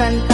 Bukan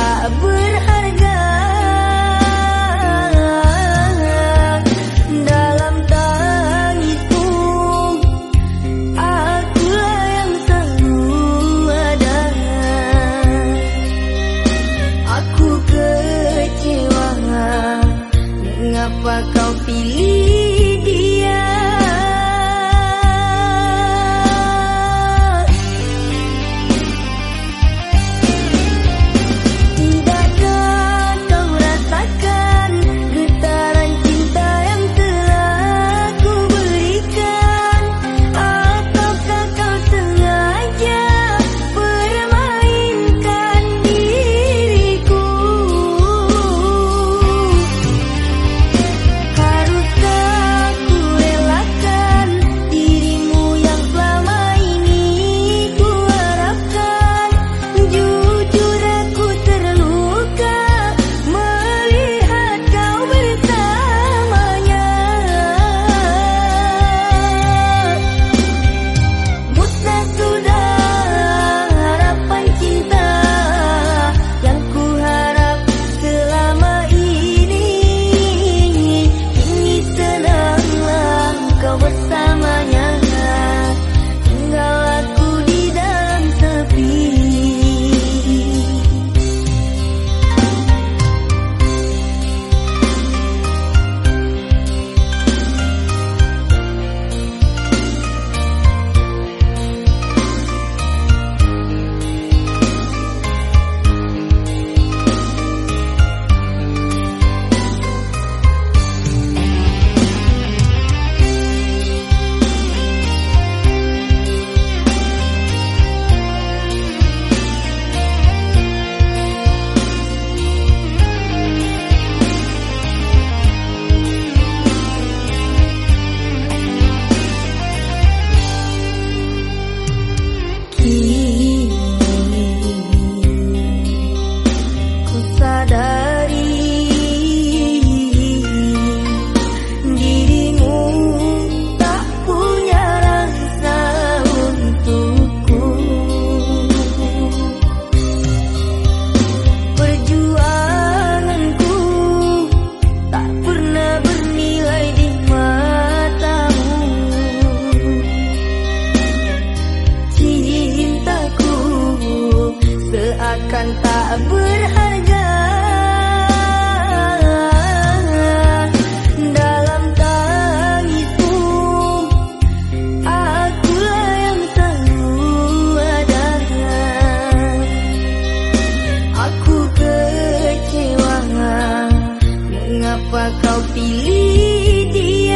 kan tak berharga. Dalam tangismu Akulah yang selalu ada. Aku kecewa Mengapa kau pilih